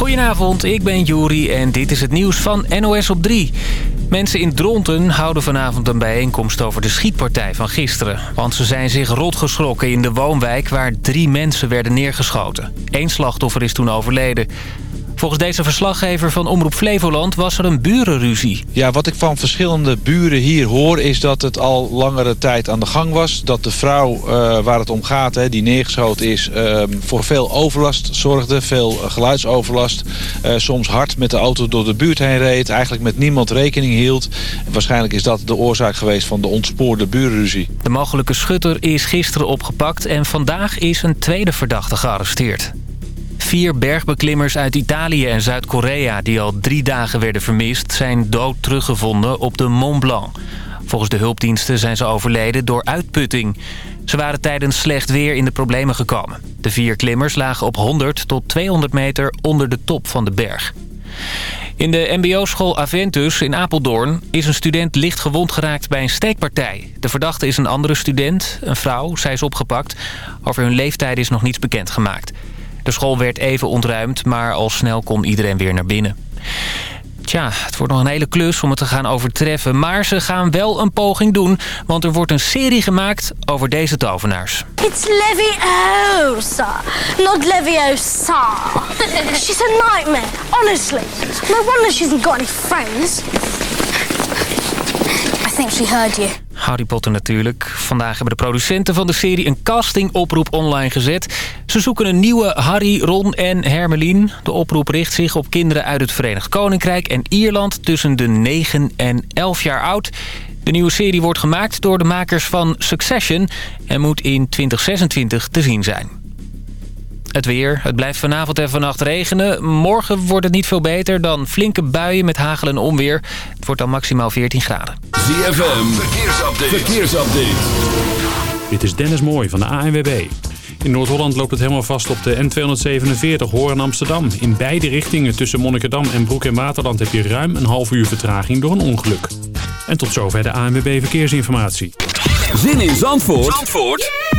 Goedenavond, ik ben Juri en dit is het nieuws van NOS op 3. Mensen in Dronten houden vanavond een bijeenkomst over de schietpartij van gisteren. Want ze zijn zich rotgeschrokken in de woonwijk waar drie mensen werden neergeschoten. Eén slachtoffer is toen overleden. Volgens deze verslaggever van Omroep Flevoland was er een burenruzie. Ja, wat ik van verschillende buren hier hoor is dat het al langere tijd aan de gang was. Dat de vrouw uh, waar het om gaat, hè, die neergeschoten is, uh, voor veel overlast zorgde. Veel geluidsoverlast. Uh, soms hard met de auto door de buurt heen reed. Eigenlijk met niemand rekening hield. En waarschijnlijk is dat de oorzaak geweest van de ontspoorde burenruzie. De mogelijke schutter is gisteren opgepakt en vandaag is een tweede verdachte gearresteerd. Vier bergbeklimmers uit Italië en Zuid-Korea... die al drie dagen werden vermist, zijn dood teruggevonden op de Mont Blanc. Volgens de hulpdiensten zijn ze overleden door uitputting. Ze waren tijdens slecht weer in de problemen gekomen. De vier klimmers lagen op 100 tot 200 meter onder de top van de berg. In de mbo-school Aventus in Apeldoorn is een student licht gewond geraakt bij een steekpartij. De verdachte is een andere student, een vrouw. Zij is opgepakt. Over hun leeftijd is nog niets bekendgemaakt. De school werd even ontruimd, maar al snel kon iedereen weer naar binnen. Tja, het wordt nog een hele klus om het te gaan overtreffen. Maar ze gaan wel een poging doen. Want er wordt een serie gemaakt over deze tovenaars. It's Leviosa, not Leviosa. she's a nightmare, honestly. No wonder she hasn't got any friends. I think she heard you. Harry Potter natuurlijk. Vandaag hebben de producenten van de serie een castingoproep online gezet. Ze zoeken een nieuwe Harry, Ron en Hermeline. De oproep richt zich op kinderen uit het Verenigd Koninkrijk en Ierland... tussen de 9 en 11 jaar oud. De nieuwe serie wordt gemaakt door de makers van Succession... en moet in 2026 te zien zijn. Het weer. Het blijft vanavond en vannacht regenen. Morgen wordt het niet veel beter dan flinke buien met hagel en onweer. Het wordt dan maximaal 14 graden. ZFM. Verkeersupdate. Verkeersupdate. Dit is Dennis Mooij van de ANWB. In Noord-Holland loopt het helemaal vast op de N247 Hoorn Amsterdam. In beide richtingen tussen Monnikendam en Broek en Waterland heb je ruim een half uur vertraging door een ongeluk. En tot zover de ANWB Verkeersinformatie. Zin in Zandvoort, Zandvoort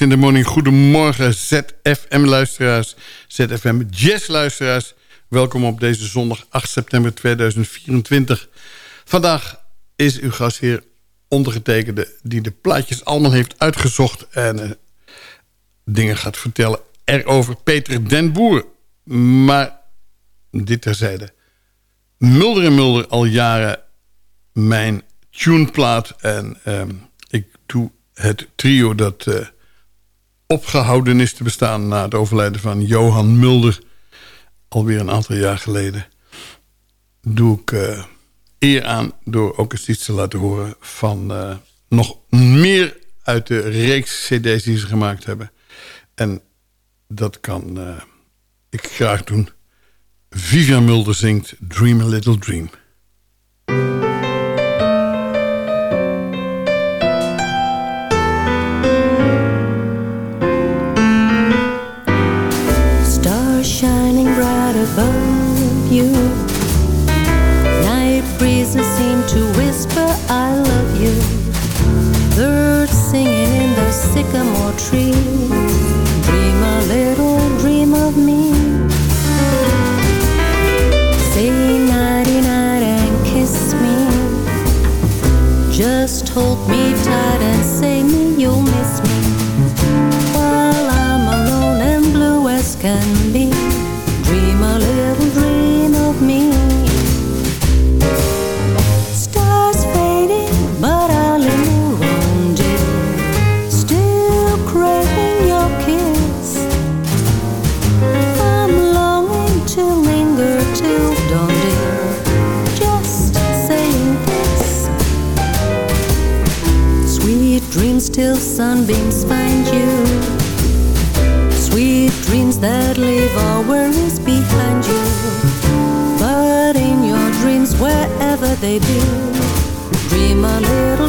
In the morning? Goedemorgen ZFM-luisteraars, ZFM Jazz-luisteraars. Welkom op deze zondag 8 september 2024. Vandaag is uw gastheer ondergetekende... die de plaatjes allemaal heeft uitgezocht... en eh, dingen gaat vertellen erover. Peter den Boer. Maar dit terzijde. Mulder en Mulder al jaren mijn tuneplaat. En ehm, ik doe het trio dat eh, opgehouden is te bestaan... na het overlijden van Johan Mulder. Alweer een aantal jaar geleden. Doe ik eh, eer aan door ook eens iets te laten horen... van eh, nog meer uit de reeks cd's die ze gemaakt hebben. En dat kan eh, ik graag doen. Vivian Mulder zingt Dream a Little Dream. Sycamore tree. Sunbeams find you. Sweet dreams that leave all worries behind you. But in your dreams, wherever they be, dream a little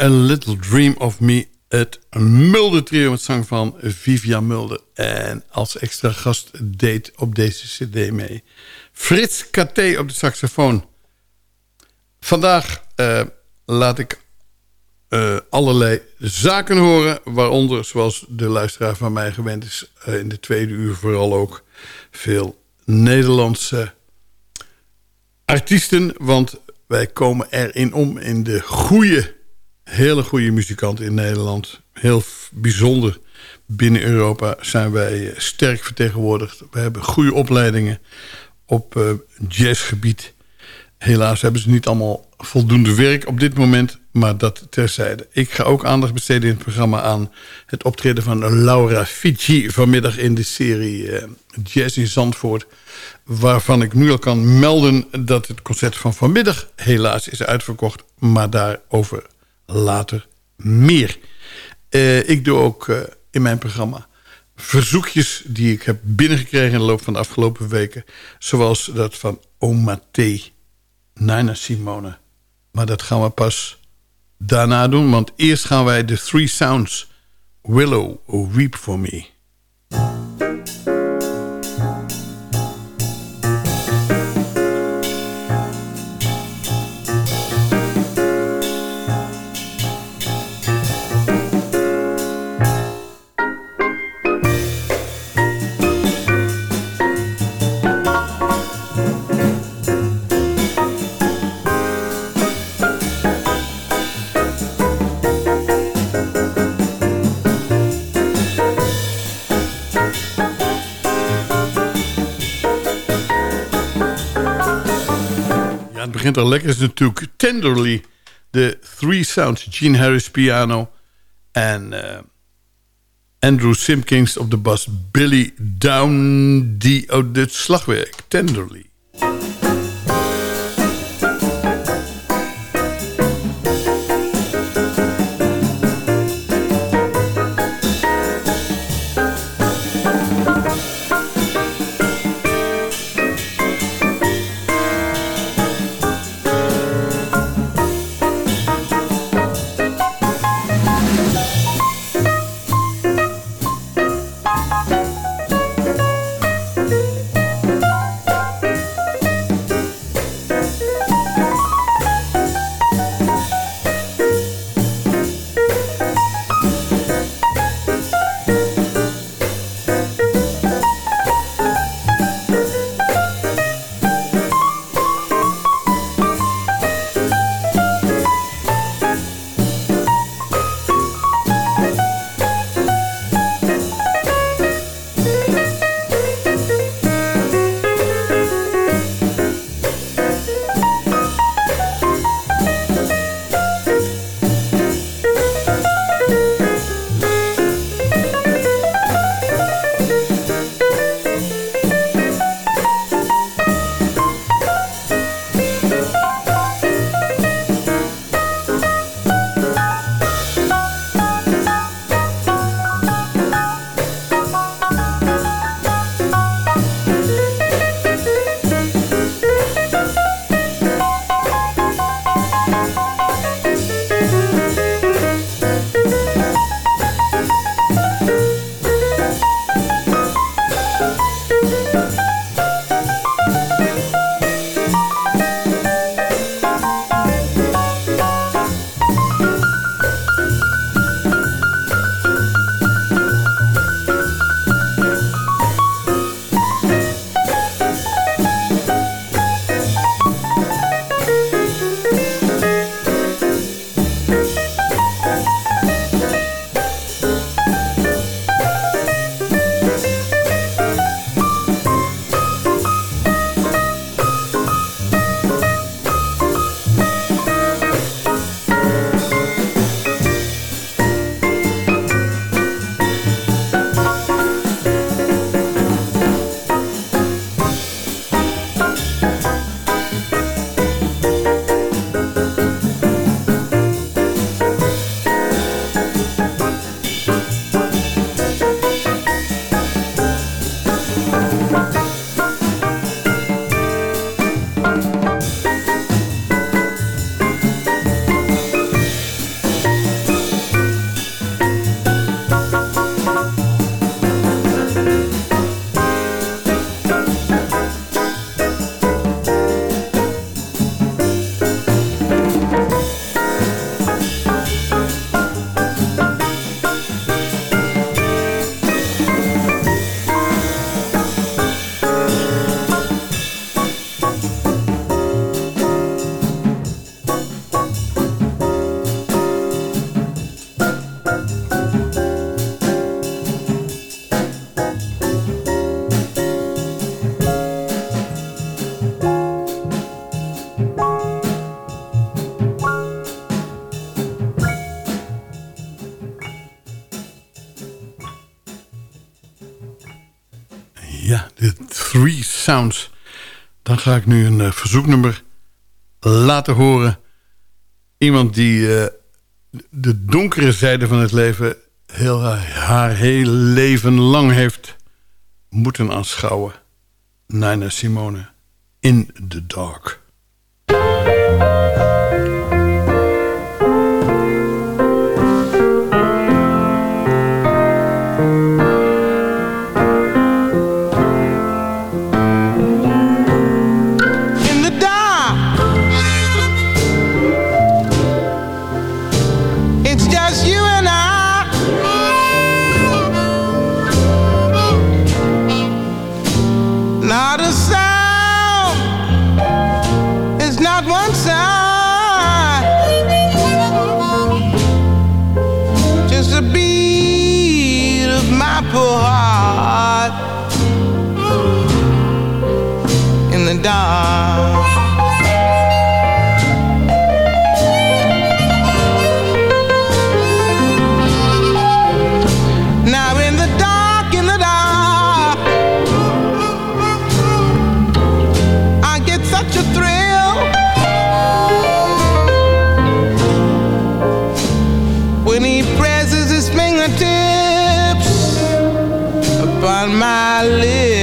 a Little Dream of Me. Het Mulder trio met zang van Vivian Mulder. En als extra gast deed op deze cd mee. Frits KT op de saxofoon. Vandaag eh, laat ik eh, allerlei zaken horen. Waaronder, zoals de luisteraar van mij gewend is... eh, in de tweede uur vooral ook veel Nederlandse artiesten. Want wij komen erin om in de goede, hele goede muzikanten in Nederland. Heel bijzonder. Binnen Europa zijn wij eh, sterk vertegenwoordigd. We hebben goede opleidingen op eh, jazzgebied. Helaas hebben ze niet allemaal voldoende werk op dit moment, maar dat terzijde. Ik ga ook aandacht besteden in het programma aan het optreden van Laura Fici vanmiddag in de serie eh, Jazz in Zandvoort. Waarvan ik nu al kan melden dat het concert van vanmiddag helaas is uitverkocht, maar daarover later meer. Eh, ik doe ook eh, in mijn programma verzoekjes die ik heb binnengekregen in de loop van de afgelopen weken. Zoals dat van Oma T. Nina Simone. Maar dat gaan we pas daarna doen. Want eerst gaan wij de Three Sounds. Willow, Weep For Me. Begint al lekker. Is natuurlijk Tenderly. De Three Sounds. Gene Harris piano. En eh, Andrew Simpkins op de bas. Billy Down die op het slagwerk. Tenderly. Dan ga ik nu een eh, verzoeknummer laten horen. Iemand die eh, de donkere zijde van het leven... Heel, haar hele leven lang heeft moeten aanschouwen. Nina Simone, In the Dark. Upon my lips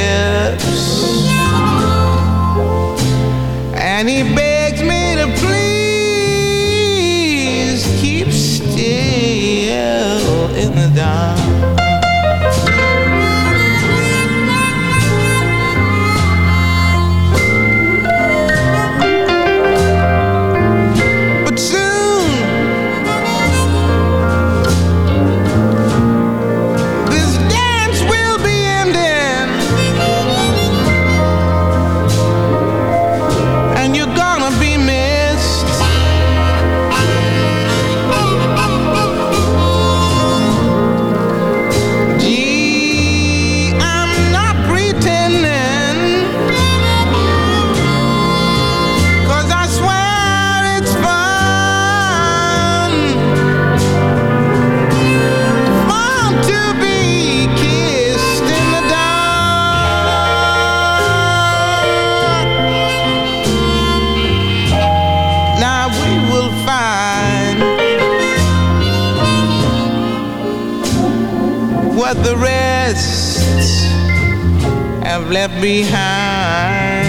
left behind.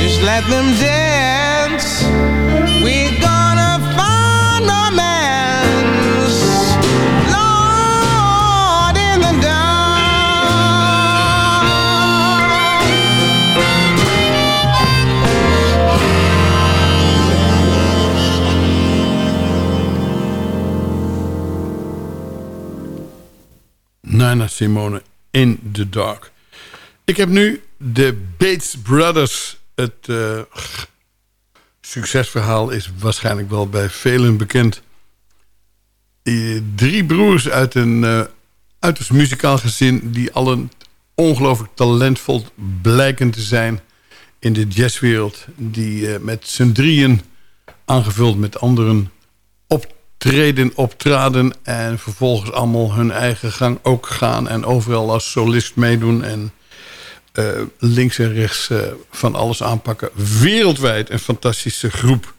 Just let them dance. We're gonna find romance, Lord, in the dark. Nina Simone in the Dark. Ik heb nu de Bates Brothers. Het eh, succesverhaal is waarschijnlijk wel bij velen bekend. Eh, drie broers uit een uh, uiterst muzikaal gezin... die allen ongelooflijk talentvol blijken te zijn in de jazzwereld. Die met z'n drieën, aangevuld met anderen... optreden, optraden en vervolgens allemaal hun eigen gang ook gaan... en overal als solist meedoen en uh, links en rechts uh, van alles aanpakken. Wereldwijd een fantastische groep.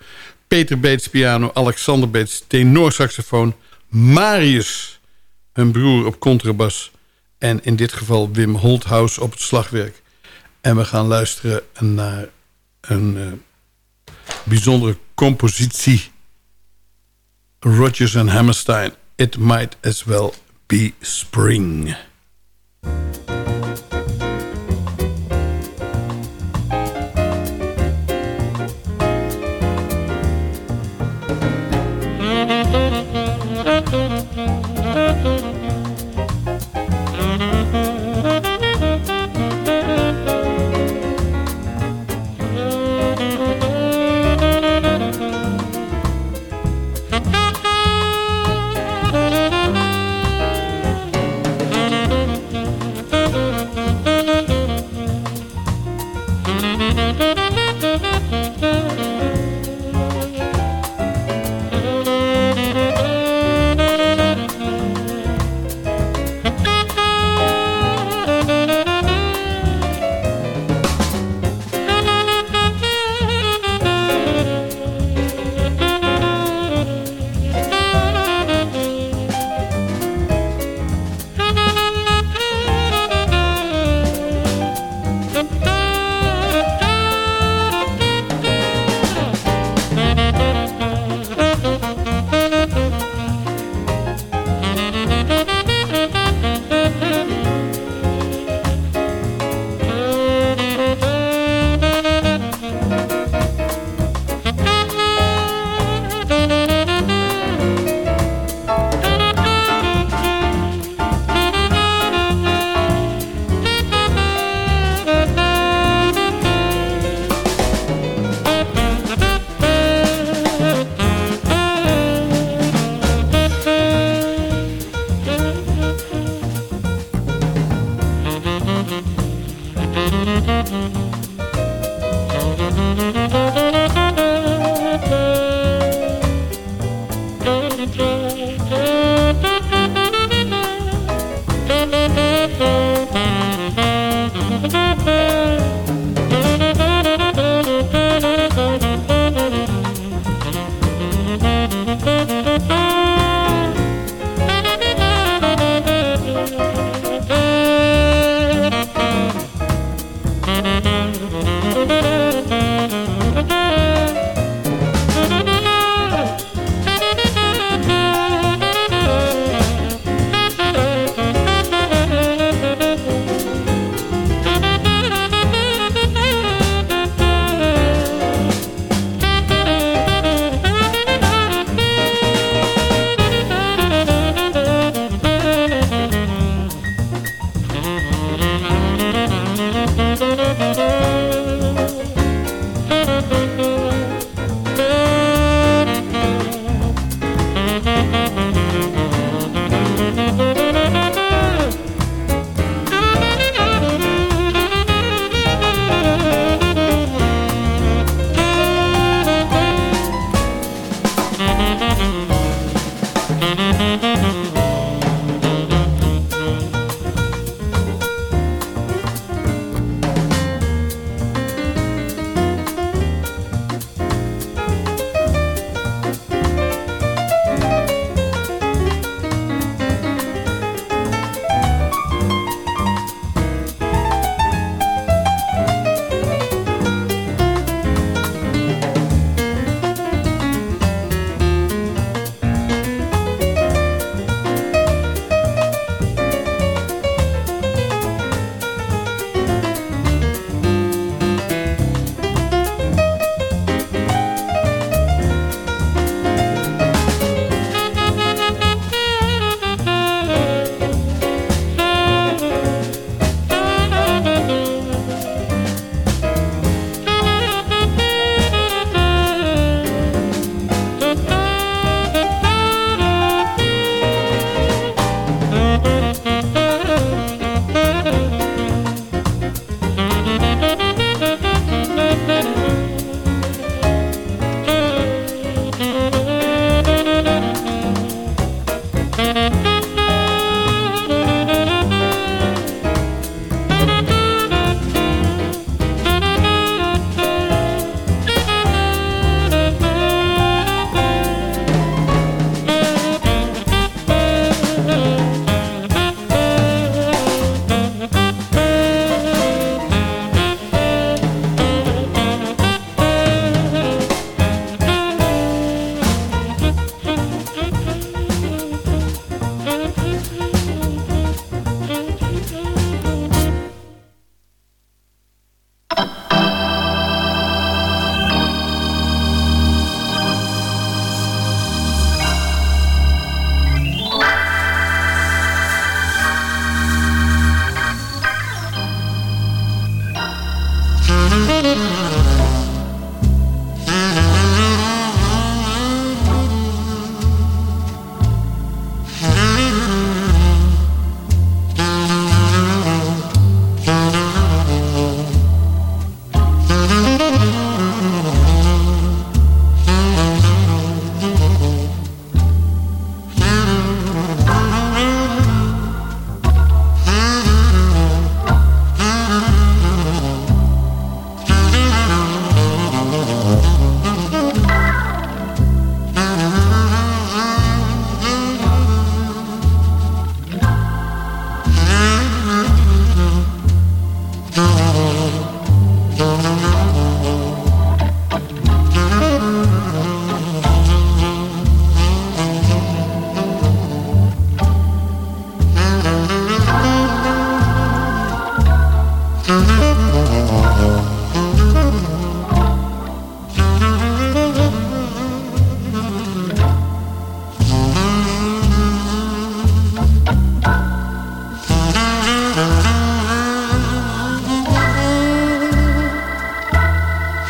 Peter Beets piano, Alexander Beets tenorsaxofoon... Marius, hun broer op contrabas... en in dit geval Wim Holthaus op het slagwerk. En we gaan luisteren naar een uh, bijzondere compositie... Rodgers en Hammerstein. It might as well be spring.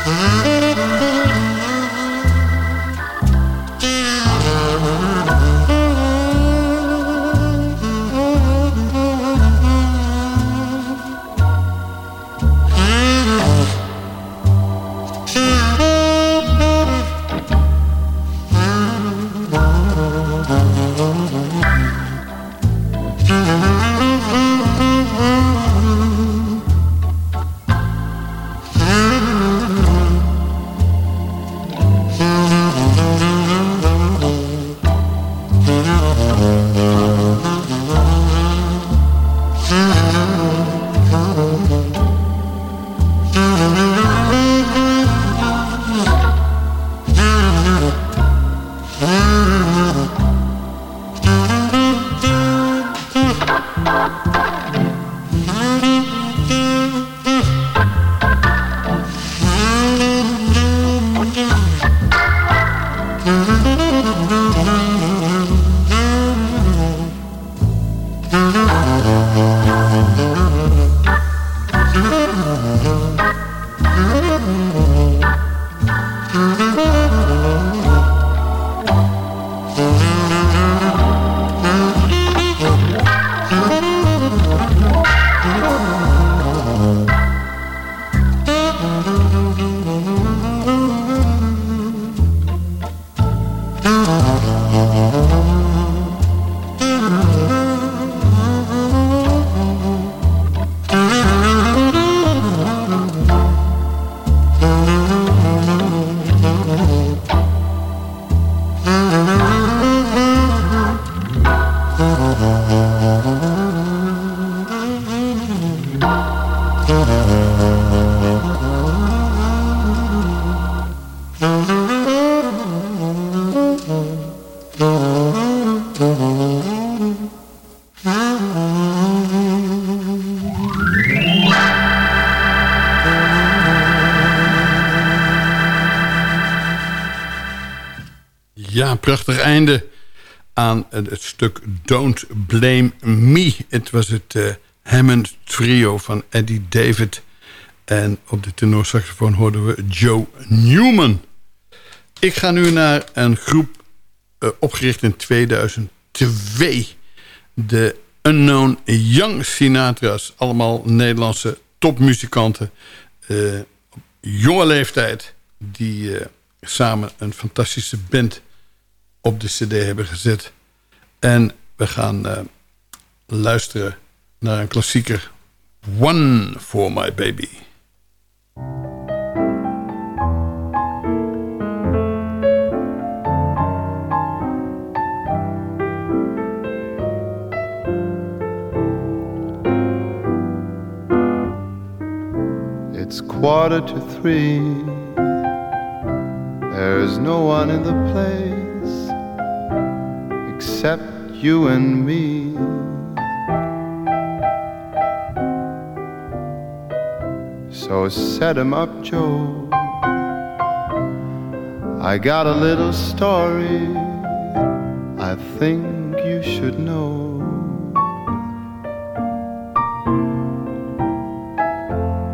Música Ja, prachtig einde aan het stuk Don't Blame Me. Het was het uh, Hammond trio van Eddie David. En op de tenorsaxofoon hoorden we Joe Newman. Ik ga nu naar een groep uh, opgericht in 2002. De Unknown Young Sinatra's. Allemaal Nederlandse topmuzikanten. Uh, op jonge leeftijd. Die samen een fantastische band op de cd hebben gezet. En we gaan uh, luisteren naar een klassieker. One for my baby. It's quarter to three. There's no one in the place except you and me. So set him up, Joe. I got a little story I think you should know.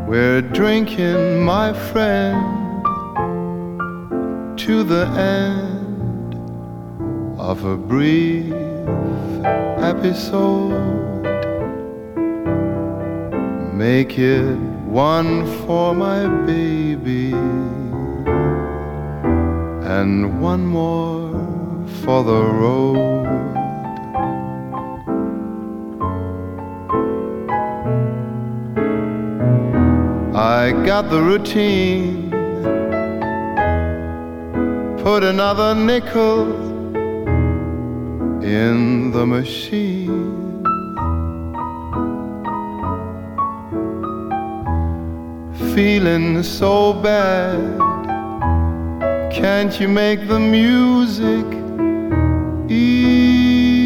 We're drinking, my friend to the end of a brief episode. Make it one for my baby and one more for the road. I got the routine put another nickel in the machine. Feeling so bad, can't you make the music easy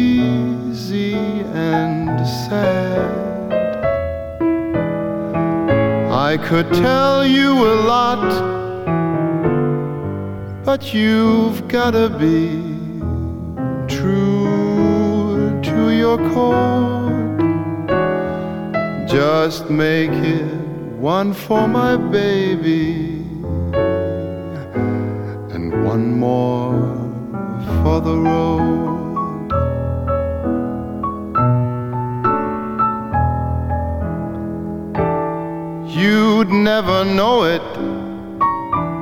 and sad? I could tell you a lot but you've gotta be code. Just make it one for my baby and one more for the road. You'd never know it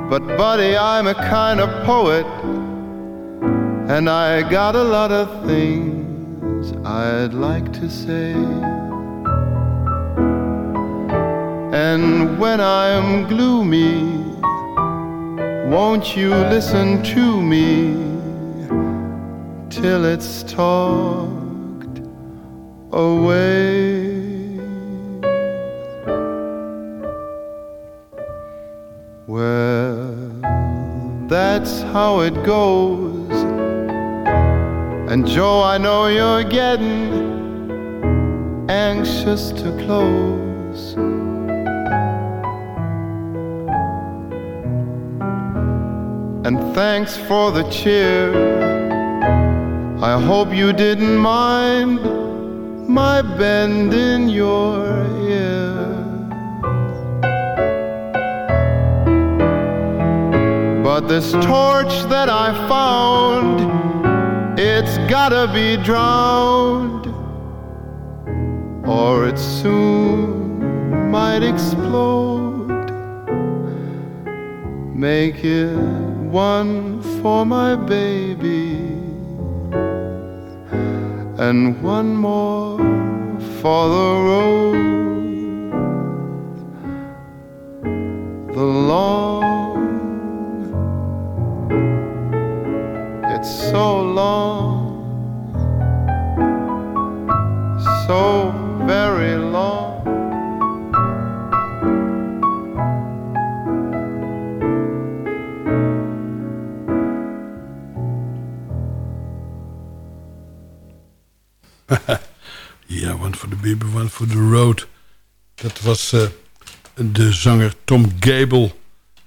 but, buddy, I'm a kind of poet, and I got a lot of things I'd like to say. And when I'm gloomy, won't you listen to me till it's talked away? Well, that's how it goes. And Joe, I know you're getting anxious to close. And thanks for the cheer. I hope you didn't mind my bend in your ear. But this torch that I found, it's gotta be drowned, or it soon might explode. Make it one for my baby, and one more for the road. Uh, de zanger Tom Gable.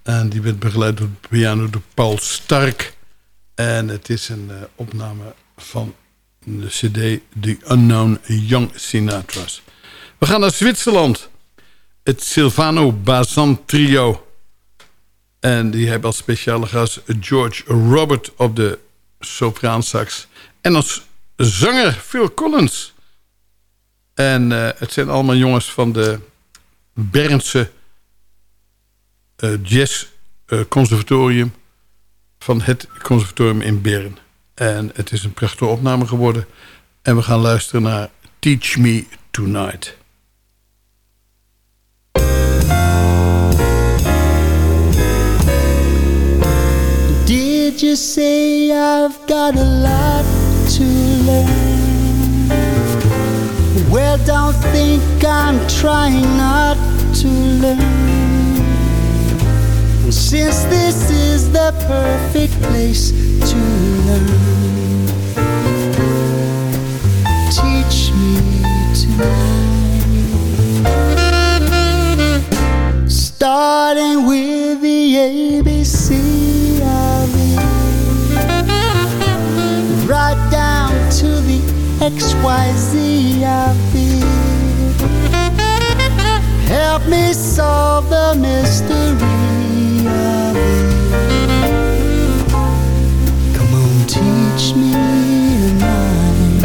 En die werd begeleid door de piano door Paul Stark. En het is een eh, opname van de cd The Unknown Young Sinatra's. We gaan naar Zwitserland. Het Silvano Bazan Trio. En die hebben als speciale gast George Robert op de sopraansax. En als zanger Phil Collins. En eh, het zijn allemaal jongens van de Bernse uh, Jazz uh, Conservatorium. Van het conservatorium in Bern. En het is een prachtige opname geworden. En we gaan luisteren naar Teach Me Tonight. Did you say I've got a lot to learn? Well, don't think I'm trying not to learn. And Since this is the perfect place to learn, teach me tonight. Starting with the ABC XYZ. Help me solve the mystery of it. Come on, teach me tonight.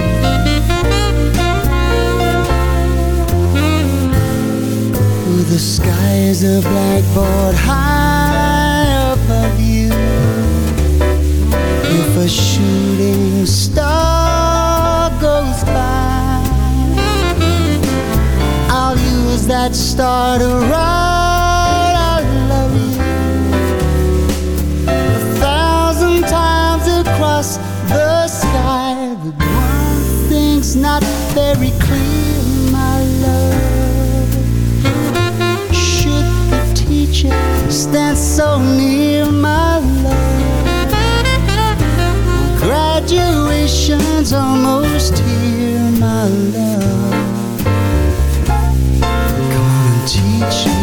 Ooh, the sky is a blackboard high above you. If a shooting star that star to write I love you a thousand times across the sky. But one thing's not very clear, my love. Should the teacher stand so near, my love? Graduation's almost here, my love. And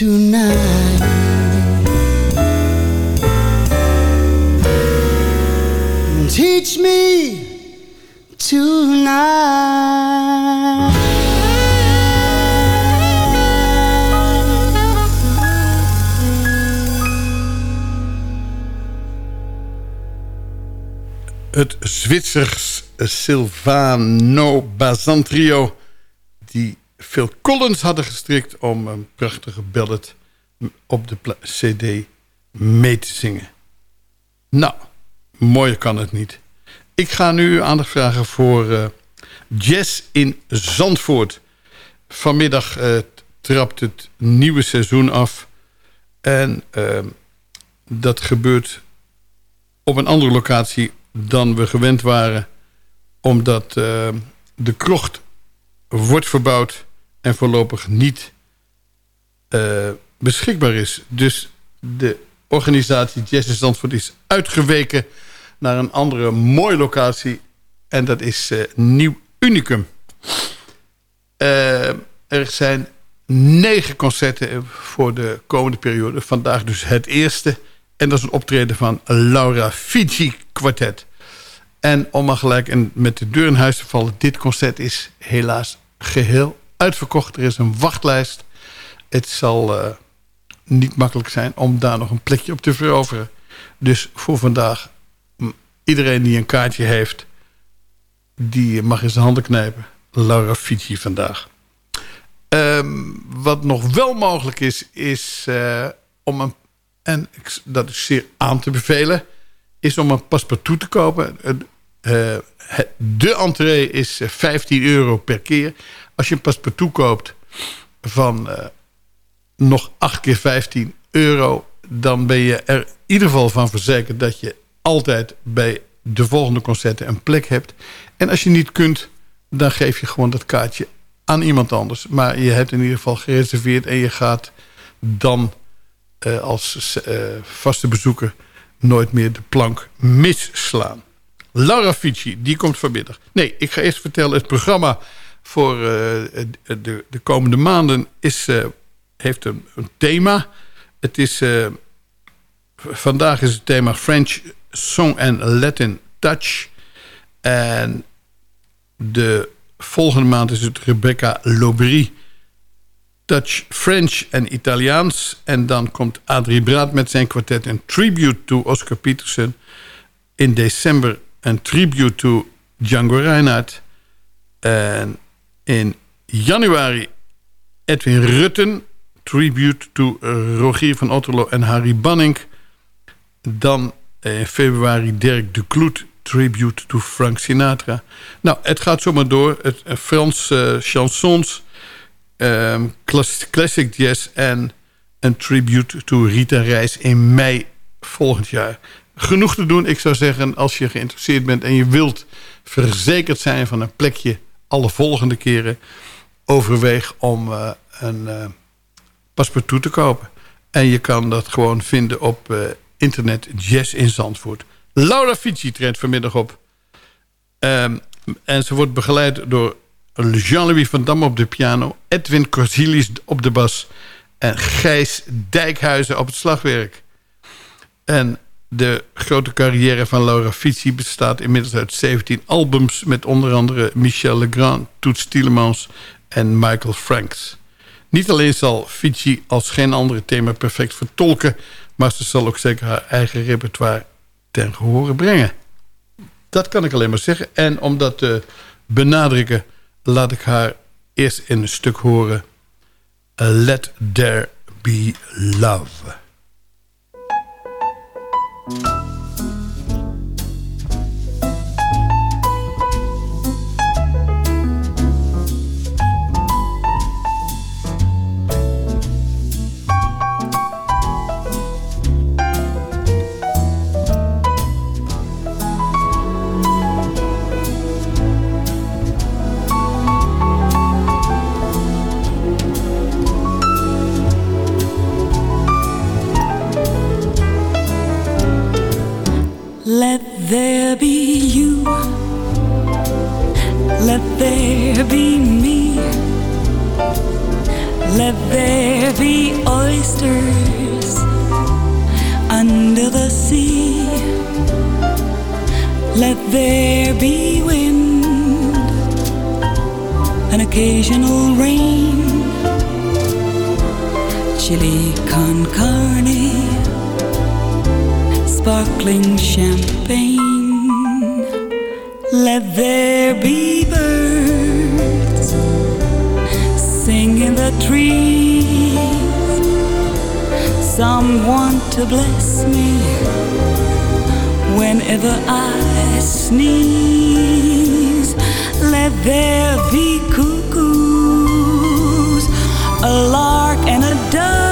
tonight. Teach me tonight. Het Zwitsers Silvano Bazan trio... die Phil Collins hadden gestrikt om een prachtige ballad op de cd mee te zingen. Nou, mooier kan het niet. Ik ga nu aandacht vragen voor eh, Jazz in Zandvoort. Vanmiddag eh, trapt het nieuwe seizoen af. En eh, dat gebeurt op een andere locatie dan we gewend waren. Omdat eh, de krocht wordt verbouwd en voorlopig niet eh, beschikbaar is. Dus de organisatie Jazz in Zandvoort is uitgeweken naar een andere mooie locatie. En dat is eh, Nieuw Unicum. Eh, er zijn negen concerten voor de komende periode. Vandaag dus het eerste. En dat is een optreden van Laura Fiji Quartet. En om maar gelijk en met de deur in huis te vallen... dit concert is helaas geheel uitverkocht. Er is een wachtlijst. Het zal eh, niet makkelijk zijn om daar nog een plekje op te veroveren. Dus voor vandaag, iedereen die een kaartje heeft... die mag in zijn handen knijpen. Laura Fiji vandaag. Ehm, wat nog wel mogelijk is, is eh, om een... en dat is zeer aan te bevelen... is om een paspartout te kopen. Eh, de entree is eh, 15 euro per keer. Als je een paspartout koopt van eh, nog 8 keer 15 euro... dan ben je er in ieder geval van verzekerd... dat je altijd bij de volgende concerten een plek hebt. En als je niet kunt, dan geef je gewoon dat kaartje aan iemand anders. Maar je hebt in ieder geval gereserveerd... en je gaat dan eh, als eh, vaste bezoeker nooit meer de plank misslaan. Laura Fici, die komt vanmiddag. Nee, ik ga eerst vertellen, het programma voor eh, de, de komende maanden is, eh, heeft een, een thema. Het is, eh, vandaag is het thema French Song and Latin Touch. En de volgende maand is het Rebecca Lobry Dutch, French en Italiaans. En dan komt Adrie Braat met zijn kwartet een tribute to Oscar Peterson. In december een tribute to Django Reinhardt. En in januari Edwin Rutten. Tribute to Rogier van Otterlo en Harry Banning. Dan in februari Dirk de Kloet. Tribute to Frank Sinatra. Nou, het gaat zomaar door. Het eh, Frans eh, chansons klas- classic jazz en een tribute to Rita Reis in mei volgend jaar. Genoeg te doen. Ik zou zeggen, als je geïnteresseerd bent en je wilt verzekerd zijn van een plekje alle volgende keren, overweeg om eh, een eh paspartout te kopen. En je kan dat gewoon vinden op eh, internet Jazz in Zandvoort. Laura Fici treedt vanmiddag op. Ehm, en ze wordt begeleid door Jean-Louis van Dam op de piano... Edwin Corsilis op de bas... en Gijs Dijkhuizen op het slagwerk. En de grote carrière van Laura Fici bestaat inmiddels uit 17 albums... met onder andere Michel Legrand, Toets Tielemans en Michael Franks. Niet alleen zal Fici als geen andere thema perfect vertolken... maar ze zal ook zeker haar eigen repertoire ten gehore brengen. Dat kan ik alleen maar zeggen. En om dat te benadrukken... laat ik haar eerst in een stuk horen... Let There Be Love. Let there be you. Let there be me. Let there be oysters under the sea. Let there be wind, an occasional rain, chili con carne sparkling champagne. Let there be birds sing in the trees. Someone to bless me whenever I sneeze. Let there be cuckoos, a lark and a dove.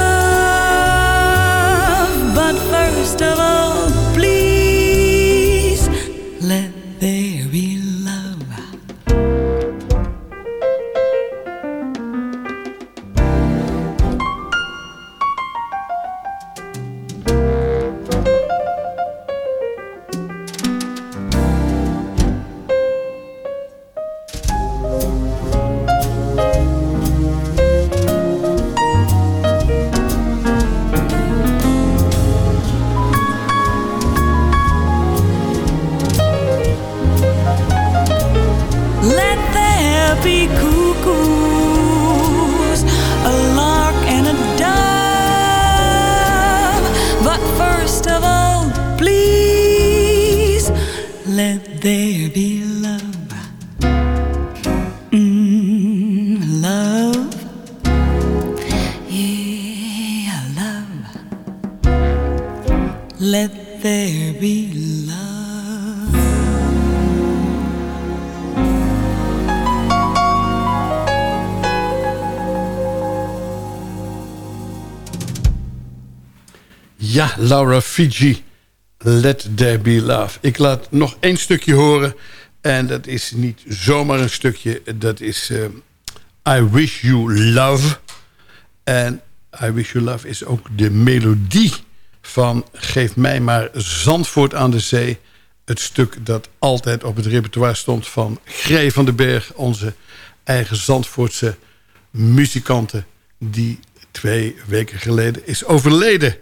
Laura Fiji. Let there be love. Ik laat nog één stukje horen. En dat is niet zomaar een stukje. Dat is eh, I Wish You Love. En I Wish You Love is ook de melodie van Geef mij maar Zandvoort aan de zee. Het stuk dat altijd op het repertoire stond van Gree van den Berg. Onze eigen Zandvoortse muzikanten. Die twee weken geleden is overleden.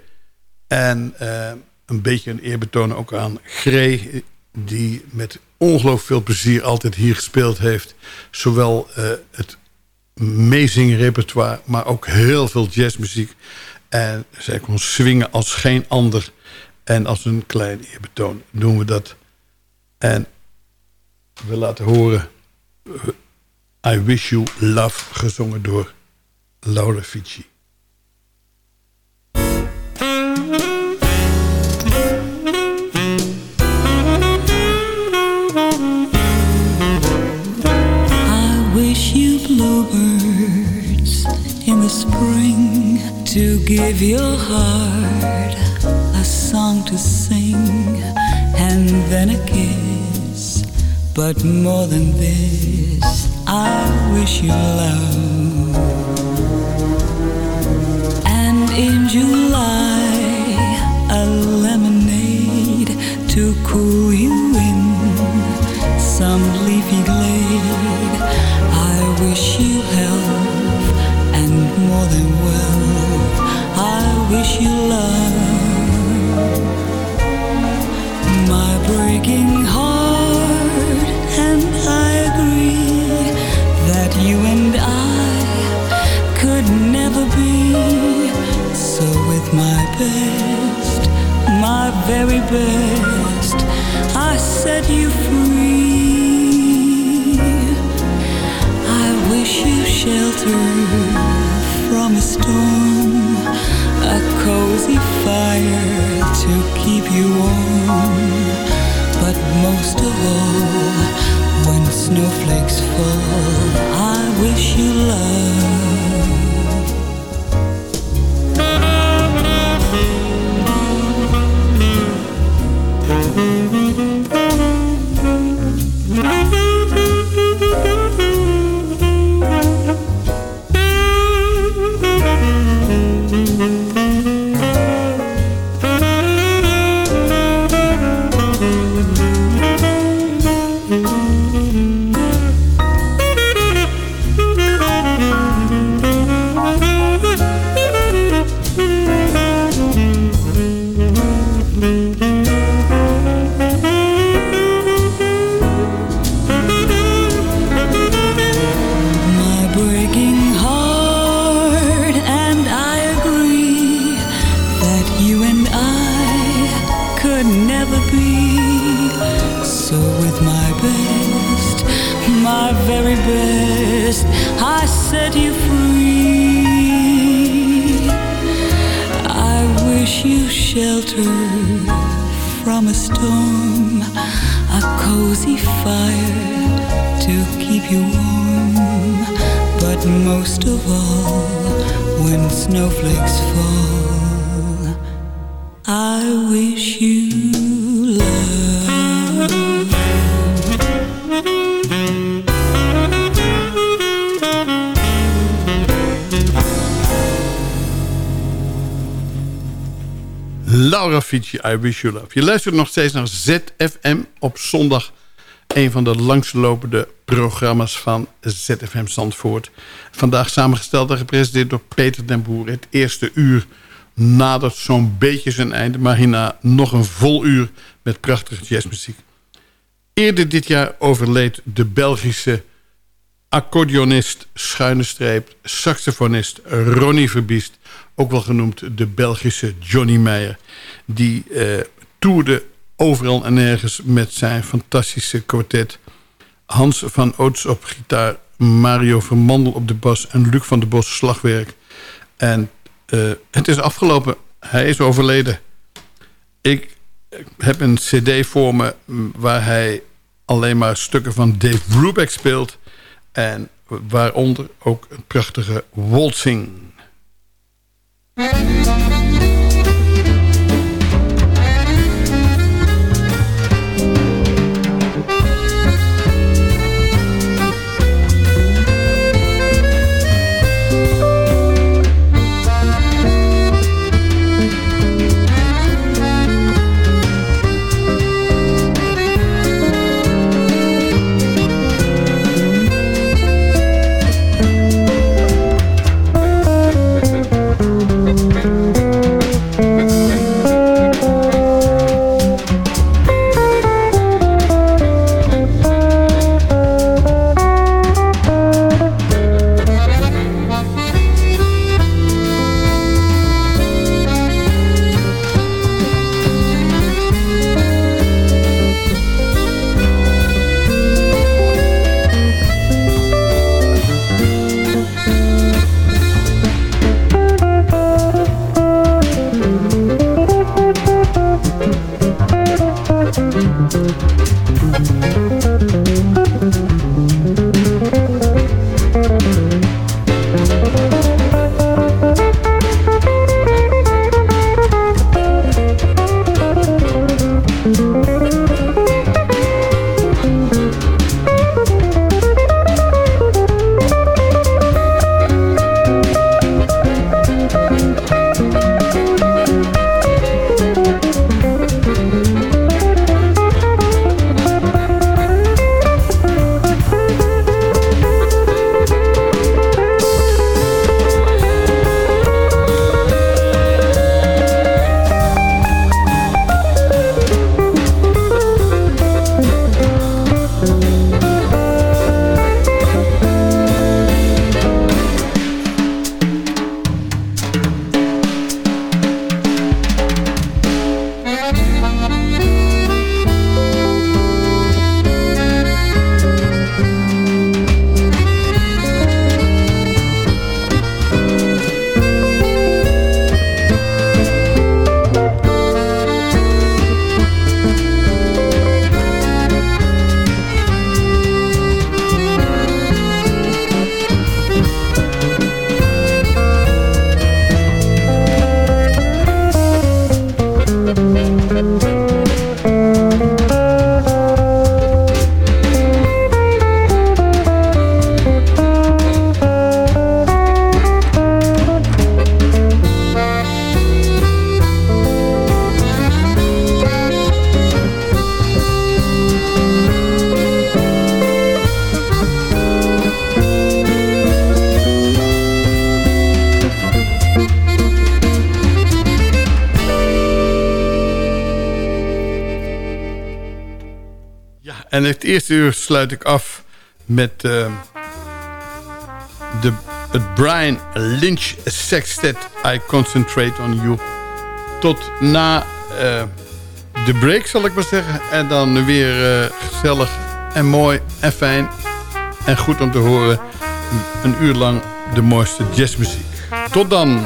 En uh, een beetje een eerbetoon ook aan Gree... die met ongelooflijk veel plezier altijd hier gespeeld heeft. Zowel uh, het meezingen repertoire, maar ook heel veel jazzmuziek. En zij kon swingen als geen ander. En als een klein eerbetoon doen we dat. En we laten horen... Uh, I Wish You Love, gezongen door Laura Fici. Spring to give your heart a song to sing and then a kiss. But more than this, I wish you love. And in July, very best, I set you free. I wish you shelter from a storm, a cozy fire to keep you warm. But most of all, when snowflakes fall, I wish you love. I Wish You Love. Je luistert nog steeds naar ZFM op zondag. Een van de langslopende programma's van ZFM Zandvoort. Vandaag samengesteld en gepresenteerd door Peter den Boer. Het eerste uur nadert zo'n beetje zijn einde. Maar hierna nog een vol uur met prachtige jazzmuziek. Eerder dit jaar overleed de Belgische accordeonist, schuine streep, saxofonist Ronnie Verbiest. Ook wel genoemd de Belgische Johnny Meijer. Die eh, toerde overal en nergens met zijn fantastische kwartet. Hans van Oots op gitaar, Mario Vermandel op de bas... en Luc van der Bos slagwerk. En eh, het is afgelopen. Hij is overleden. Ik heb een cd voor me waar hij alleen maar stukken van Dave Brubeck speelt. En waaronder ook een prachtige waltzing. MUZIEK En het eerste uur sluit ik af met uh, de, het Brian Lynch Sextet I Concentrate on You. Tot na uh, de break zal ik maar zeggen. En dan weer uh, gezellig en mooi en fijn en goed om te horen. Een uur lang de mooiste jazzmuziek. Tot dan!